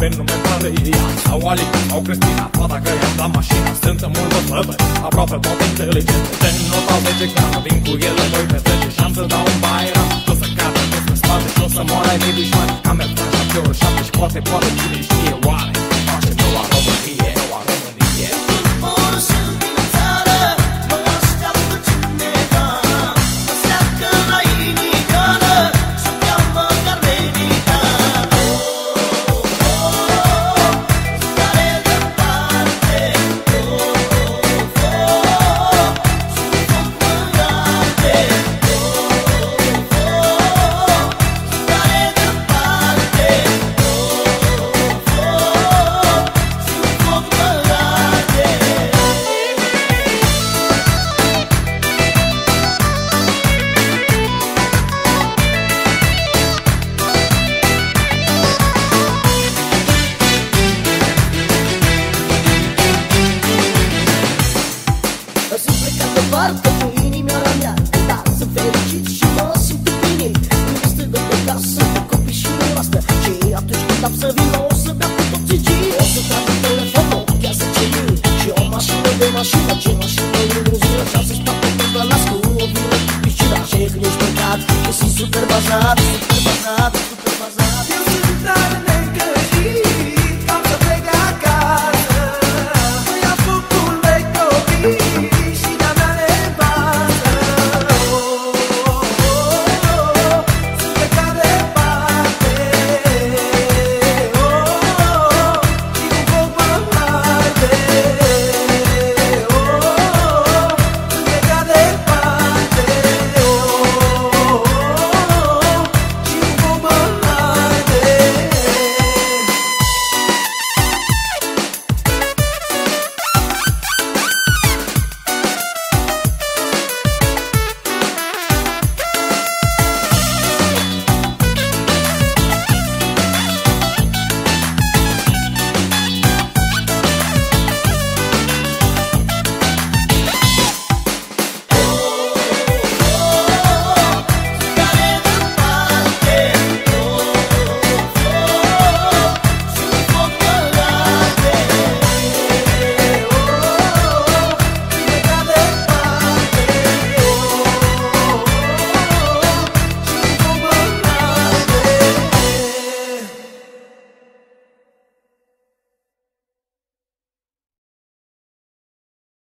tare tare pe nume Maria Sau Alica sau Cristina Toată că i-am dat mașina Sunt multă făbă Aproape toate inteligente. Gen nota 10 grame Vin cu ele voi petrece. Și am să dau un bairam Tu să cadă, tu să spate. Și o să moară ai mii dușmani Cam merg la șapte ori șapte Și poate, poate cine știe Și